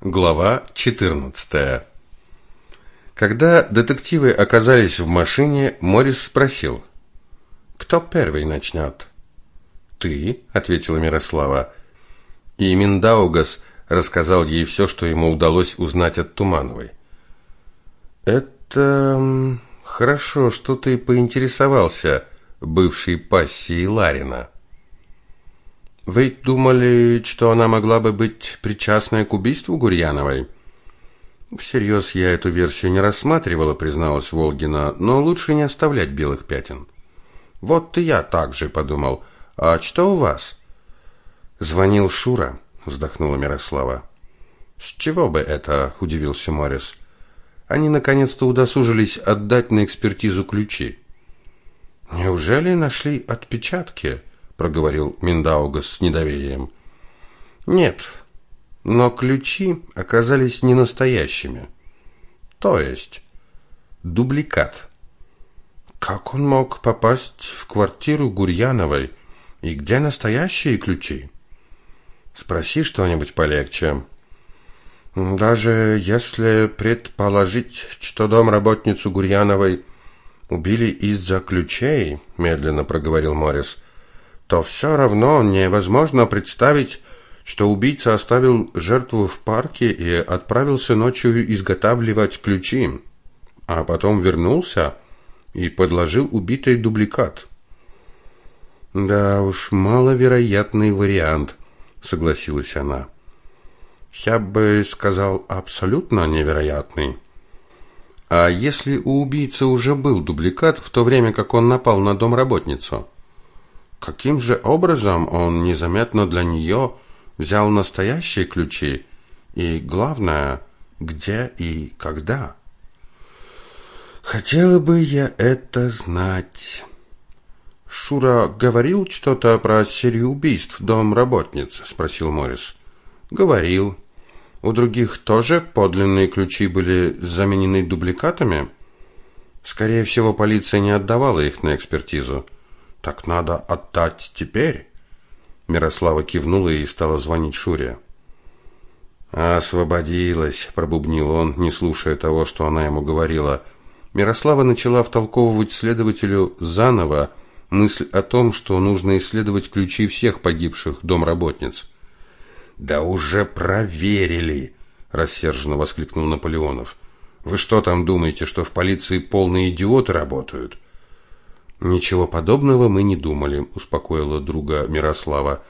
Глава 14. Когда детективы оказались в машине, Морис спросил: "Кто первый начнет?» "Ты", ответила Мирослава. И Миндаугас рассказал ей все, что ему удалось узнать от Тумановой. "Это хорошо, что ты поинтересовался бывшей пассией Ларина". Вы думали, что она могла бы быть причастной к убийству Гурьяновой? Всерьез я эту версию не рассматривала, призналась Волгина, но лучше не оставлять белых пятен. Вот и я так же подумал. А что у вас? Звонил Шура, вздохнула Мирослава. С чего бы это, удивился Морис. Они наконец-то удосужились отдать на экспертизу ключи. Неужели нашли отпечатки? Проговорил Миндаугас с недоверием. Нет, но ключи оказались не настоящими. То есть дубликат. Как он мог попасть в квартиру Гурьяновой? И где настоящие ключи? Спроси что-нибудь полегче. Даже если предположить, что домработницу Гурьяновой убили из-за ключей, медленно проговорил Морис, то все равно невозможно представить, что убийца оставил жертву в парке и отправился ночью изготавливать ключи, а потом вернулся и подложил убитой дубликат. Да уж, маловероятный вариант, согласилась она. Я бы сказал, абсолютно невероятный. А если у убийцы уже был дубликат в то время, как он напал на домработницу? Каким же образом он незаметно для нее взял настоящие ключи и, главное, где и когда? Хотела бы я это знать. Шура говорил что-то про серию убийств домработниц, спросил Морис. Говорил. У других тоже подлинные ключи были заменены дубликатами? Скорее всего, полиция не отдавала их на экспертизу. Так надо отдать теперь. Мирослава кивнула и стала звонить Шуре. Освободилась, пробубнил он, не слушая того, что она ему говорила. Мирослава начала втолковывать следователю заново мысль о том, что нужно исследовать ключи всех погибших домработниц. Да уже проверили, рассерженно воскликнул Наполеонов. Вы что там думаете, что в полиции полные идиоты работают? Ничего подобного мы не думали, успокоила друга Мирослава.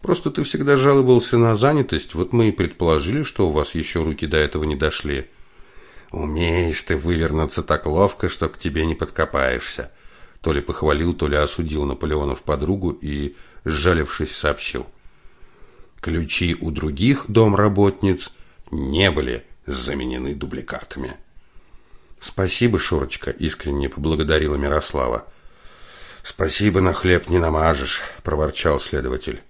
Просто ты всегда жаловался на занятость, вот мы и предположили, что у вас еще руки до этого не дошли. Умеешь ты вывернуться так ловко, что к тебе не подкопаешься. То ли похвалил, то ли осудил Наполеонов подругу и, сжалившись, сообщил: ключи у других домработниц не были заменены дубликатами. Спасибо, Шурочка, искренне поблагодарила Мирослава. Спасибо, на хлеб не намажешь, проворчал следователь.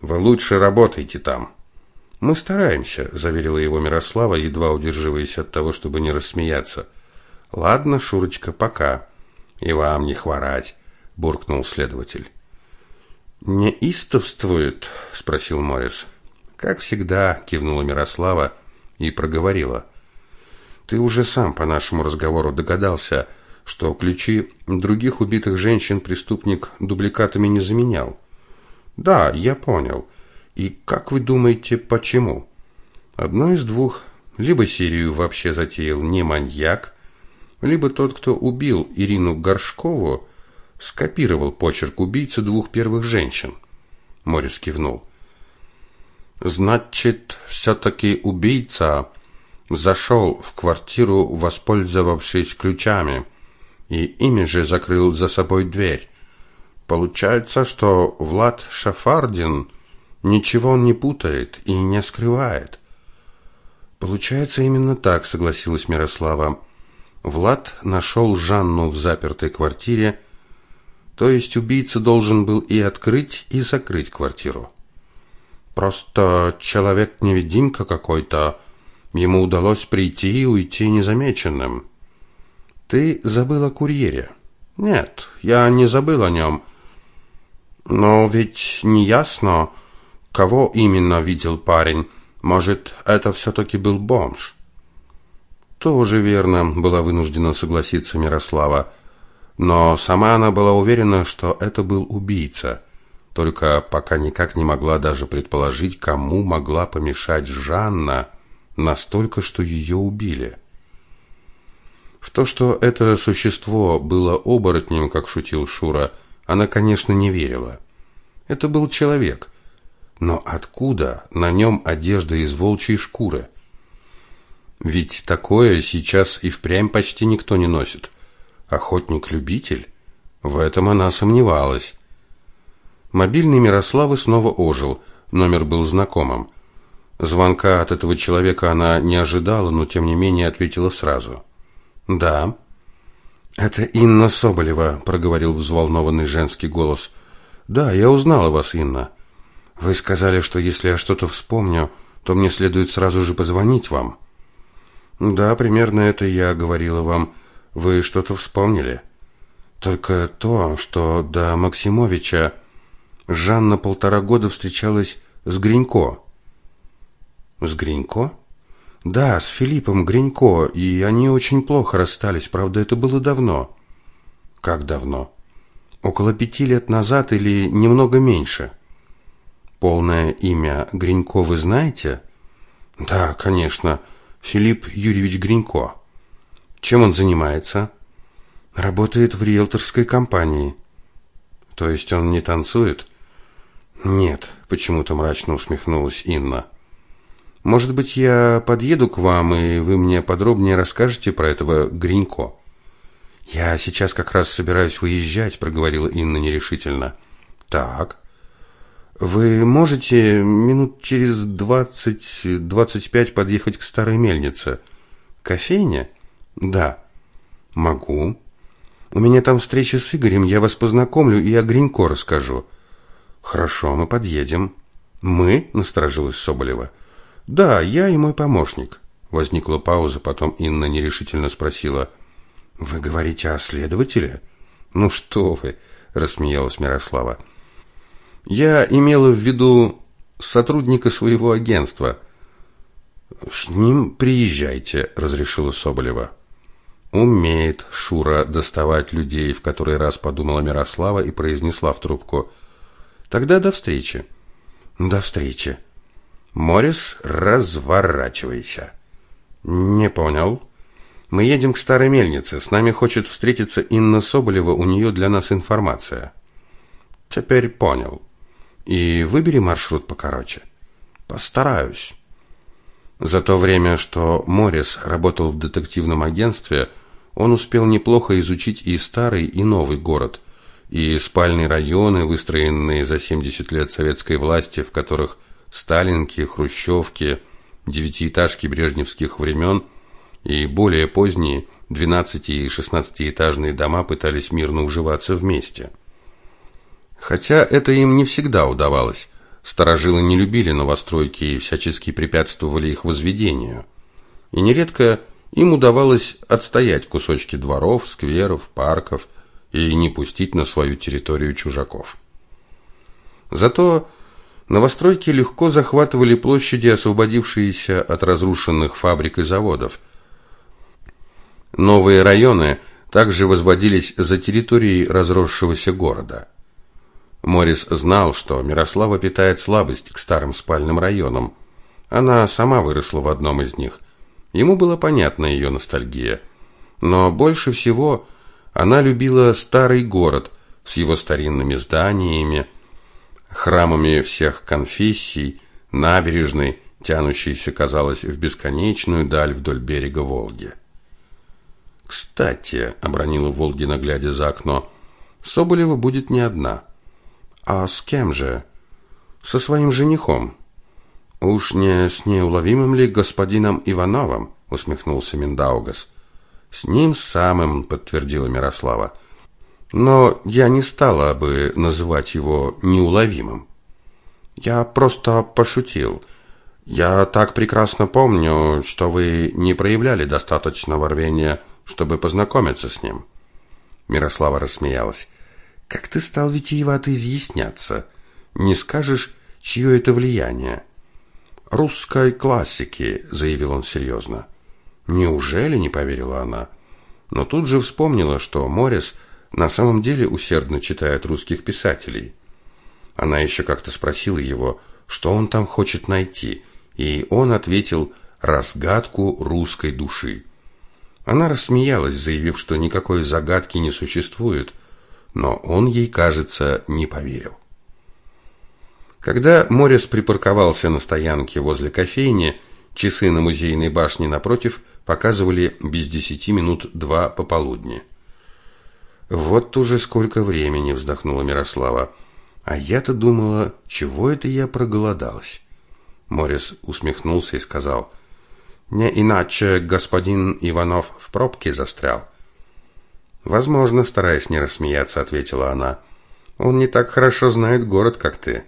Вы лучше работайте там. Мы стараемся, заверила его Мирослава, едва удерживаясь от того, чтобы не рассмеяться. Ладно, Шурочка, пока. И вам не хворать, буркнул следователь. Не истовствует, спросил Морис. Как всегда, кивнула Мирослава и проговорила: Ты уже сам по нашему разговору догадался, что ключи других убитых женщин преступник дубликатами не заменял. Да, я понял. И как вы думаете, почему? Одно из двух: либо серию вообще затеял не маньяк, либо тот, кто убил Ирину Горшкову, скопировал почерк убийцы двух первых женщин. Морис кивнул. Значит, все таки убийца зашел в квартиру, воспользовавшись ключами и ими же закрыл за собой дверь. Получается, что Влад Шафардин ничего не путает и не скрывает. Получается именно так, согласилась Мирослава. Влад нашел Жанну в запертой квартире, то есть убийца должен был и открыть, и закрыть квартиру. Просто человек-невидимка какой-то, ему удалось прийти и уйти незамеченным. Ты забыл о курьере? Нет, я не забыл о нем. Но ведь не ясно, кого именно видел парень. Может, это все-таки был бомж? Тоже верно, была вынуждена согласиться Мирослава. Но сама она была уверена, что это был убийца. Только пока никак не могла даже предположить, кому могла помешать Жанна настолько, что ее убили. В то, что это существо было оборотнем, как шутил Шура, она, конечно, не верила. Это был человек. Но откуда на нем одежда из волчьей шкуры? Ведь такое сейчас и впрямь почти никто не носит. Охотник-любитель? В этом она сомневалась. Мобильный Мирославы снова ожил. Номер был знакомым. Звонка от этого человека она не ожидала, но тем не менее ответила сразу. «Да». «Это Инна Соболева», — проговорил взволнованный женский голос. «Да, я узнала вас, Инна. Вы сказали, что если я что-то вспомню, то мне следует сразу же позвонить вам». «Да, примерно это я говорила вам. Вы что-то вспомнили?» «Только то, что до Максимовича Жанна полтора года встречалась с Гринько». «С Гринько?» Да, с Филиппом Гринько, и они очень плохо расстались, правда, это было давно. Как давно? Около пяти лет назад или немного меньше. Полное имя Гринько вы знаете? Да, конечно, Филипп Юрьевич Гринько. Чем он занимается? Работает в риэлторской компании. То есть он не танцует? Нет, почему-то мрачно усмехнулась Инна. Может быть, я подъеду к вам, и вы мне подробнее расскажете про этого Гринько? Я сейчас как раз собираюсь выезжать, проговорила Инна нерешительно. Так. Вы можете минут через двадцать-двадцать пять подъехать к старой мельнице? Кофейня? Да. Могу. У меня там встреча с Игорем, я вас познакомлю и о Гринько расскажу. Хорошо, мы подъедем. Мы? Насторожилась Соболева. Да, я и мой помощник. Возникла пауза, потом Инна нерешительно спросила: "Вы говорите о следователе?" "Ну что вы?" рассмеялась Мирослава. "Я имела в виду сотрудника своего агентства. С ним приезжайте", разрешила Соболева. Умеет Шура доставать людей, в который раз подумала Мирослава и произнесла в трубку: "Тогда до встречи". "До встречи". Морис, разворачивайся. Не понял. Мы едем к старой мельнице. С нами хочет встретиться Инна Соболева, у нее для нас информация. Теперь понял. И выбери маршрут покороче. Постараюсь. За то время, что Морис работал в детективном агентстве, он успел неплохо изучить и старый, и новый город, и спальные районы, выстроенные за 70 лет советской власти, в которых сталинки, хрущевки, девятиэтажки брежневских времен и более поздние 12- и 16-этажные дома пытались мирно уживаться вместе. Хотя это им не всегда удавалось. Старожилы не любили новостройки и всячески препятствовали их возведению. И нередко им удавалось отстоять кусочки дворов, скверов, парков и не пустить на свою территорию чужаков. Зато Новостройки легко захватывали площади, освободившиеся от разрушенных фабрик и заводов. Новые районы также возводились за территорией разросшегося города. Морис знал, что Мирослава питает слабость к старым спальным районам. Она сама выросла в одном из них. Ему была понятна ее ностальгия. Но больше всего она любила старый город с его старинными зданиями, храмами всех конфессий, набережной, тянущейся, казалось, в бесконечную даль вдоль берега Волги. «Кстати», — обронила Волгина, глядя за окно, — «Соболева будет не одна». «А с кем же?» «Со своим женихом». «Уж не с неуловимым ли господином Ивановым?» — усмехнулся Миндаугас. «С ним самым», — подтвердила Мирослава но я не стала бы называть его неуловимым. Я просто пошутил. Я так прекрасно помню, что вы не проявляли достаточного рвения, чтобы познакомиться с ним. Мирослава рассмеялась. Как ты стал витиевато изъясняться? Не скажешь, чье это влияние? русской классики, заявил он серьезно. Неужели не поверила она? Но тут же вспомнила, что Морис на самом деле усердно читает русских писателей. Она еще как-то спросила его, что он там хочет найти, и он ответил разгадку русской души. Она рассмеялась, заявив, что никакой загадки не существует, но он ей, кажется, не поверил. Когда Морис припарковался на стоянке возле кофейни, часы на музейной башне напротив показывали без десяти минут два пополудни. Вот уже сколько времени, вздохнула Мирослава. А я-то думала, чего это я проголодалась. Морис усмехнулся и сказал: "Не иначе господин Иванов в пробке застрял". "Возможно", стараясь не рассмеяться, ответила она. "Он не так хорошо знает город, как ты".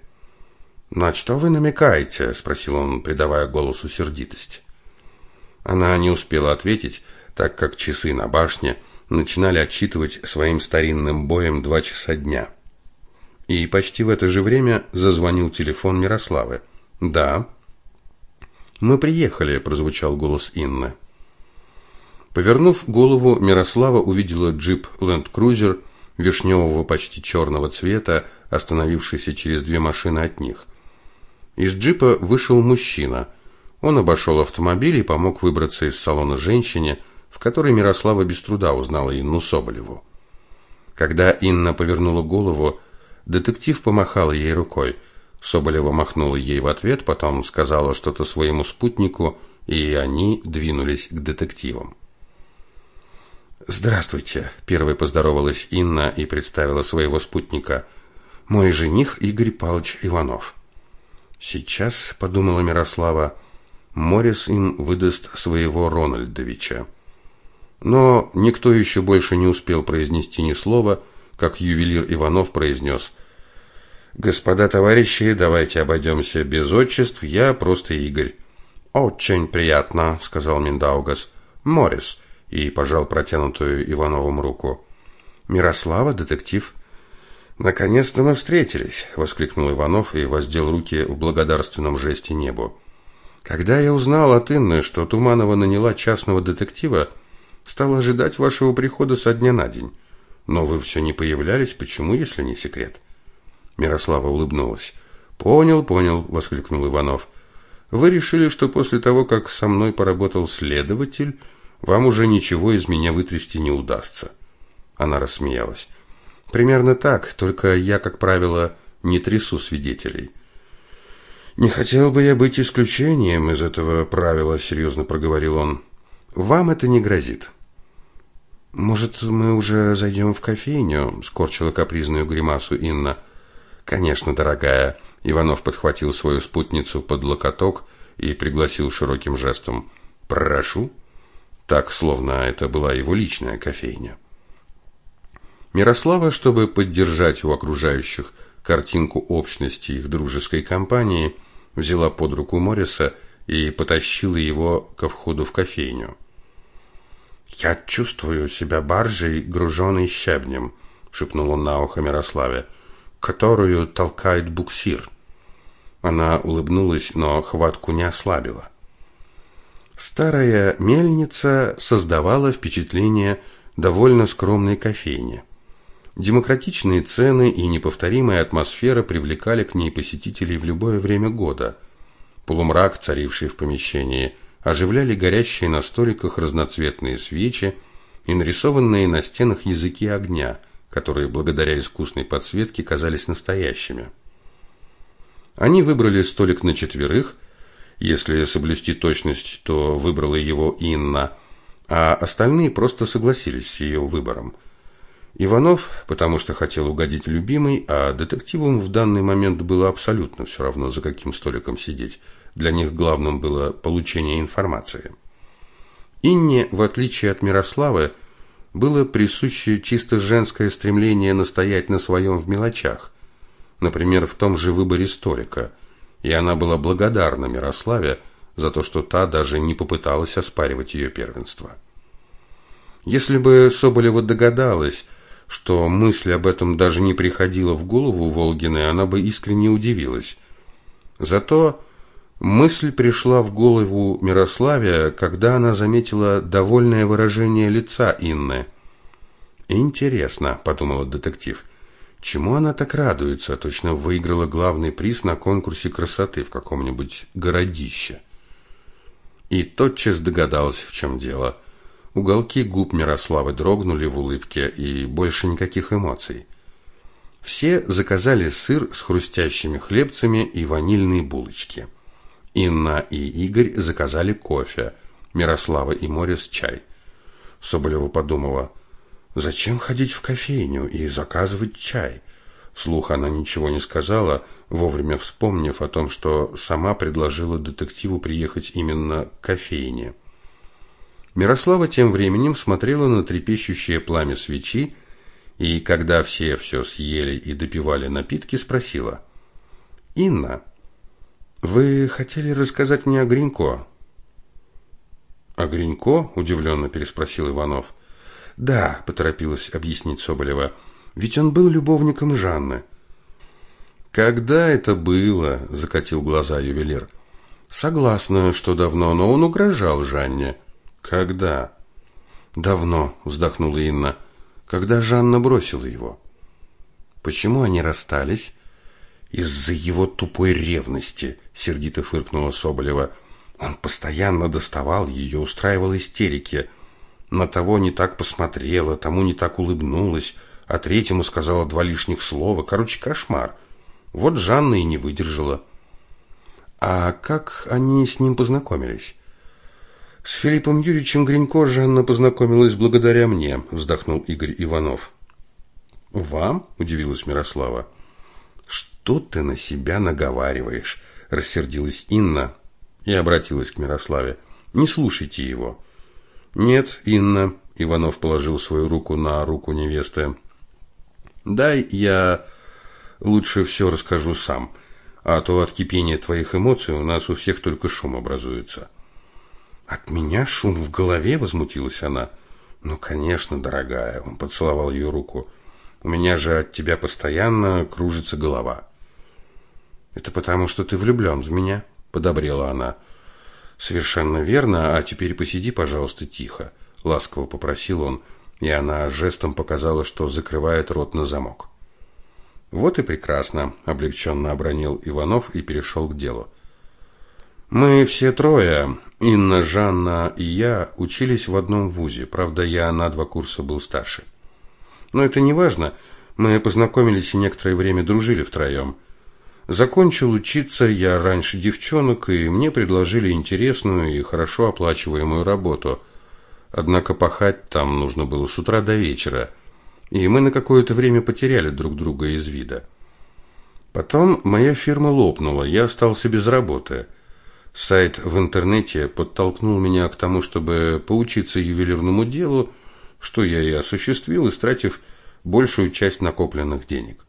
"На что вы намекаете?" спросил он, придавая голосу сердитость. Она не успела ответить, так как часы на башне начинали отсчитывать своим старинным боем два часа дня. И почти в это же время зазвонил телефон Мирославы. "Да. Мы приехали", прозвучал голос Инны. Повернув голову, Мирослава увидела джип Land Cruiser вишневого почти черного цвета, остановившийся через две машины от них. Из джипа вышел мужчина. Он обошел автомобиль и помог выбраться из салона женщине, в которой Мирослава без труда узнала Инну Соболеву. Когда Инна повернула голову, детектив помахал ей рукой. Соболева махнула ей в ответ, потом сказала что-то своему спутнику, и они двинулись к детективам. Здравствуйте, первой поздоровалась Инна и представила своего спутника. Мой жених Игорь Павлович Иванов. Сейчас, подумала Мирослава, Морис им выдаст своего Рональдовича. Но никто еще больше не успел произнести ни слова, как ювелир Иванов произнес «Господа товарищи, давайте обойдемся без отчеств, я просто Игорь». «Очень приятно», — сказал Миндаугас. «Морис» и пожал протянутую Ивановым руку. «Мирослава, детектив». «Наконец-то мы встретились!» — воскликнул Иванов и воздел руки в благодарственном жесте небу. «Когда я узнал от Инны, что Туманова наняла частного детектива, Стал ожидать вашего прихода со дня на день. Но вы все не появлялись, почему, если не секрет? Мирослава улыбнулась. Понял, понял, воскликнул Иванов. Вы решили, что после того, как со мной поработал следователь, вам уже ничего из меня вытрясти не удастся. Она рассмеялась. Примерно так, только я, как правило, не трясу свидетелей. Не хотел бы я быть исключением из этого правила, серьезно проговорил он. Вам это не грозит. Может, мы уже зайдем в кофейню? скорчила капризную гримасу Инна. Конечно, дорогая. Иванов подхватил свою спутницу под локоток и пригласил широким жестом. Прошу. Так, словно это была его личная кофейня. Мирослава, чтобы поддержать у окружающих картинку общности их дружеской компании, взяла под руку Мориса и потащила его ко входу в кофейню. «Я чувствую себя баржей, груженной щебнем», — шепнул он на ухо Мирославе, «которую толкает буксир». Она улыбнулась, но хватку не ослабила. Старая мельница создавала впечатление довольно скромной кофейни. Демократичные цены и неповторимая атмосфера привлекали к ней посетителей в любое время года. Полумрак, царивший в помещении – оживляли горящие на столиках разноцветные свечи и нарисованные на стенах языки огня, которые благодаря искусной подсветке казались настоящими. Они выбрали столик на четверых, если соблюсти точность, то выбрала его Инна, а остальные просто согласились с ее выбором. Иванов, потому что хотел угодить любимой, а детективам в данный момент было абсолютно все равно, за каким столиком сидеть – для них главным было получение информации. Инне, в отличие от Мирославы, было присуще чисто женское стремление настоять на своем в мелочах, например, в том же выборе столика, и она была благодарна Мирославе за то, что та даже не попыталась оспаривать ее первенство. Если бы Соболева догадалась, что мысль об этом даже не приходила в голову Волгиной, она бы искренне удивилась. Зато Мысль пришла в голову Мирославе, когда она заметила довольное выражение лица Инны. «Интересно», — подумала детектив, — «чему она так радуется? Точно выиграла главный приз на конкурсе красоты в каком-нибудь городище». И тотчас догадалась, в чем дело. Уголки губ Мирославы дрогнули в улыбке, и больше никаких эмоций. Все заказали сыр с хрустящими хлебцами и ванильные булочки. Инна и Игорь заказали кофе, Мирослава и Морис чай. Соболева подумала, зачем ходить в кофейню и заказывать чай? Вслух она ничего не сказала, вовремя вспомнив о том, что сама предложила детективу приехать именно к кофейне. Мирослава тем временем смотрела на трепещущее пламя свечи, и когда все все съели и допивали напитки, спросила: "Инна, вы хотели рассказать мне о Гринько? О Гринько? удивленно переспросил Иванов. Да, поторопилась объяснить Соболева. Ведь он был любовником Жанны. Когда это было? закатил глаза ювелир. Согласна, что давно, но он угрожал Жанне. Когда? Давно, вздохнула Инна. Когда Жанна бросила его. Почему они расстались? Из-за его тупой ревности, сердито фыркнула Соболева. Он постоянно доставал ее, устраивал истерики. На того не так посмотрела, тому не так улыбнулась, а третьему сказала два лишних слова. Короче, кошмар. Вот Жанна и не выдержала. А как они с ним познакомились? С Филиппом Юрьевичем Гринько Жанна познакомилась благодаря мне, вздохнул Игорь Иванов. Вам? удивилась Мирослава. Что ты на себя наговариваешь? рассердилась Инна и обратилась к Мирославе. Не слушайте его. Нет, Инна, Иванов положил свою руку на руку невесты. Дай я лучше все расскажу сам, а то от кипения твоих эмоций у нас у всех только шум образуется. От меня шум в голове, возмутилась она. Ну, конечно, дорогая, он поцеловал ее руку. У меня же от тебя постоянно кружится голова. Это потому, что ты влюблен в меня, подобрела она. Совершенно верно, а теперь посиди, пожалуйста, тихо, ласково попросил он, и она жестом показала, что закрывает рот на замок. Вот и прекрасно, облегченно обронил Иванов и перешел к делу. Мы все трое, Инна, Жанна и я, учились в одном вузе. Правда, я на два курса был старше. Но это не важно. Мы познакомились и некоторое время дружили втроем. Закончил учиться я раньше девчонок, и мне предложили интересную и хорошо оплачиваемую работу. Однако пахать там нужно было с утра до вечера, и мы на какое-то время потеряли друг друга из вида. Потом моя фирма лопнула, я остался без работы. Сайт в интернете подтолкнул меня к тому, чтобы поучиться ювелирному делу, что я и осуществил, истратив большую часть накопленных денег.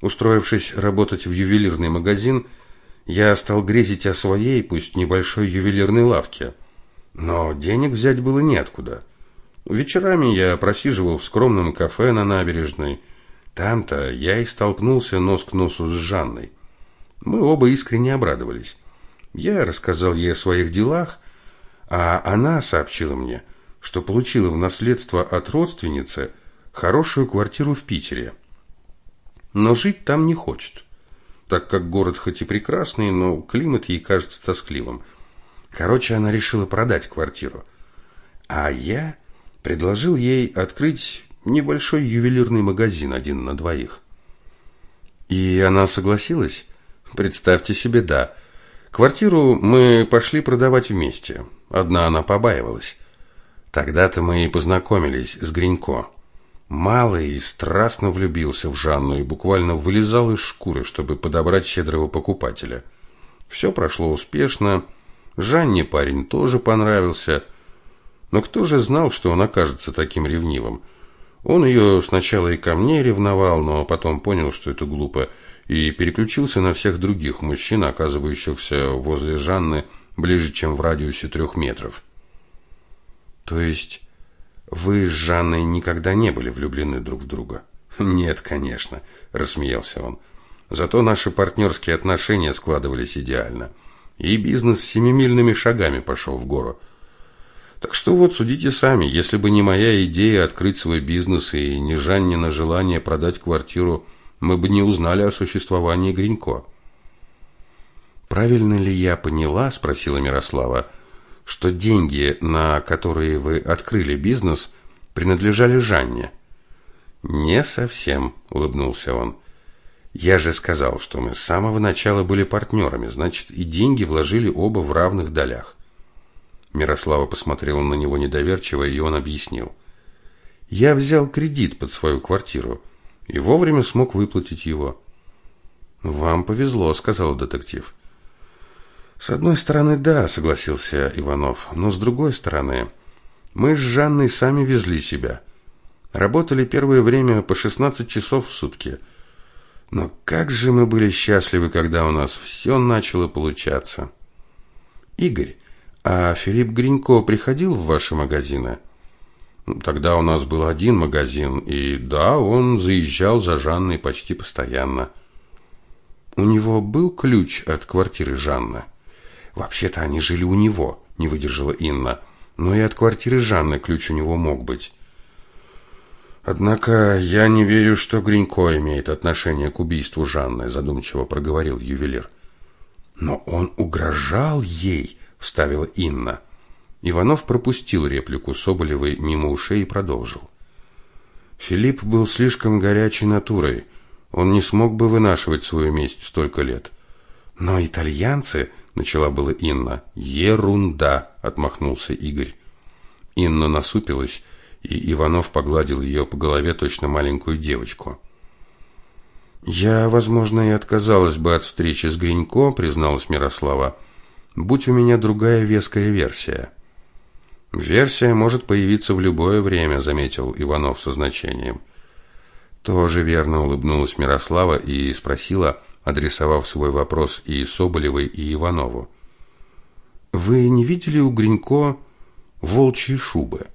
Устроившись работать в ювелирный магазин, я стал грезить о своей, пусть небольшой ювелирной лавке. Но денег взять было неоткуда. Вечерами я просиживал в скромном кафе на набережной. Там-то я и столкнулся нос к носу с Жанной. Мы оба искренне обрадовались. Я рассказал ей о своих делах, а она сообщила мне, что получила в наследство от родственницы хорошую квартиру в Питере но жить там не хочет, так как город хоть и прекрасный, но климат ей кажется тоскливым. Короче, она решила продать квартиру. А я предложил ей открыть небольшой ювелирный магазин один на двоих. И она согласилась? Представьте себе, да. Квартиру мы пошли продавать вместе. Одна она побаивалась. Тогда-то мы и познакомились с Гринько. Малый страстно влюбился в Жанну и буквально вылезал из шкуры, чтобы подобрать щедрого покупателя. Все прошло успешно. Жанне парень тоже понравился. Но кто же знал, что он окажется таким ревнивым? Он ее сначала и ко мне ревновал, но потом понял, что это глупо, и переключился на всех других мужчин, оказывающихся возле Жанны ближе, чем в радиусе трех метров. То есть вы с Жанной никогда не были влюблены друг в друга? Нет, конечно, рассмеялся он. Зато наши партнерские отношения складывались идеально. и бизнес семимильными шагами пошел в гору. Так что вот судите сами, если бы не моя идея открыть свой бизнес и не Жаннина желание продать квартиру, мы бы не узнали о существовании Гринько. Правильно ли я поняла, спросила Мирослава, что деньги, на которые вы открыли бизнес, принадлежали Жанне? Не совсем, улыбнулся он. Я же сказал, что мы с самого начала были партнерами, значит, и деньги вложили оба в равных долях. Мирослава посмотрела на него недоверчиво, и он объяснил. Я взял кредит под свою квартиру и вовремя смог выплатить его. Вам повезло, сказал детектив. С одной стороны, да, согласился Иванов, но с другой стороны, мы с Жанной сами везли себя. Работали первое время по 16 часов в сутки. Но как же мы были счастливы, когда у нас все начало получаться. Игорь, а Филипп Гринько приходил в ваши магазины? Тогда у нас был один магазин, и да, он заезжал за Жанной почти постоянно. У него был ключ от квартиры Жанны. Вообще-то они жили у него, не выдержала Инна. Но и от квартиры Жанны ключ у него мог быть. Однако я не верю, что Гринько имеет отношение к убийству Жанны, задумчиво проговорил ювелир. Но он угрожал ей, вставила Инна. Иванов пропустил реплику Соболевой мимо ушей и продолжил. Филипп был слишком горячей натурой. Он не смог бы вынашивать свою месть столько лет. Но итальянцы, начала было Инна. Ерунда, отмахнулся Игорь. Инна насупилась и Иванов погладил ее по голове точно маленькую девочку. Я, возможно, и отказалась бы от встречи с Гринько, призналась Мирослава. Будь у меня другая веская версия. Версия может появиться в любое время, заметил Иванов со значением. Тоже верно улыбнулась Мирослава и спросила, адресовав свой вопрос и Соболевой, и Иванову. Вы не видели у Гринько волчьи шубы?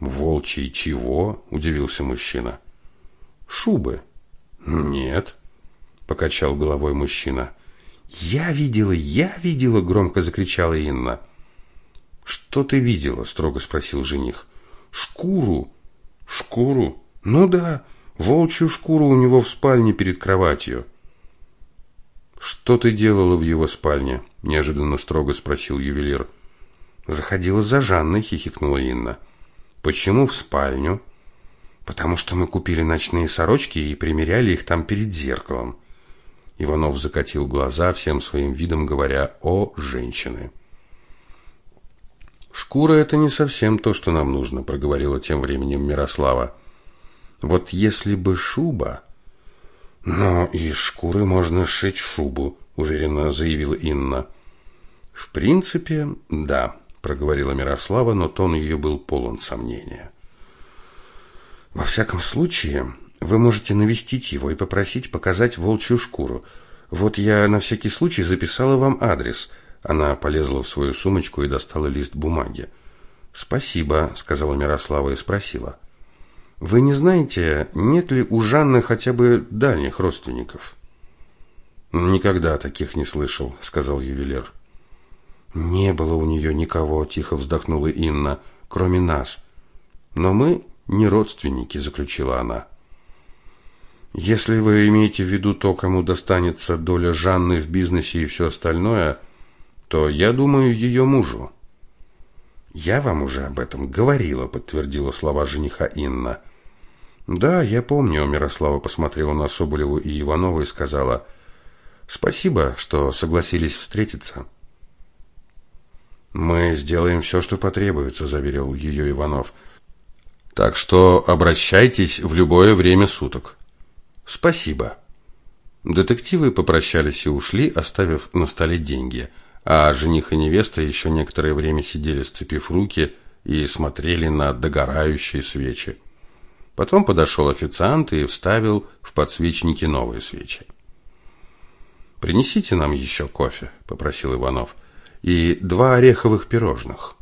Волчий чего? удивился мужчина. Шубы. Нет, покачал головой мужчина. Я видела, я видела, громко закричала Инна. Что ты видела? строго спросил жених. Шкуру. Шкуру? Ну да, волчью шкуру у него в спальне перед кроватью. Что ты делала в его спальне? неожиданно строго спросил ювелир. Заходила за Жанной, хихикнула Инна. Почему в спальню? Потому что мы купили ночные сорочки и примеряли их там перед зеркалом. Иванов закатил глаза, всем своим видом говоря о женщины. Шкура это не совсем то, что нам нужно, проговорила тем временем Мирослава. Вот если бы шуба, но из шкуры можно сшить шубу, уверенно заявила Инна. В принципе, да проговорила Мирослава, но тон ее был полон сомнения. Во всяком случае, вы можете навестить его и попросить показать волчью шкуру. Вот я на всякий случай записала вам адрес. Она полезла в свою сумочку и достала лист бумаги. Спасибо, сказала Мирослава и спросила: Вы не знаете, нет ли у Жанны хотя бы дальних родственников? Никогда таких не слышал, сказал ювелир. Не было у нее никого, тихо вздохнула Инна, кроме нас. Но мы не родственники, заключила она. Если вы имеете в виду то, кому достанется доля Жанны в бизнесе и все остальное, то я думаю, ее мужу. Я вам уже об этом говорила, подтвердила слова жениха Инна. Да, я помню, Мирослава посмотрела на Соболеву и Иванова и сказала: "Спасибо, что согласились встретиться". Мы сделаем все, что потребуется, заверил ее Иванов. Так что обращайтесь в любое время суток. Спасибо. Детективы попрощались и ушли, оставив на столе деньги, а жених и невеста еще некоторое время сидели, сцепив руки и смотрели на догорающие свечи. Потом подошел официант и вставил в подсвечники новые свечи. Принесите нам еще кофе, попросил Иванов и два ореховых пирожных.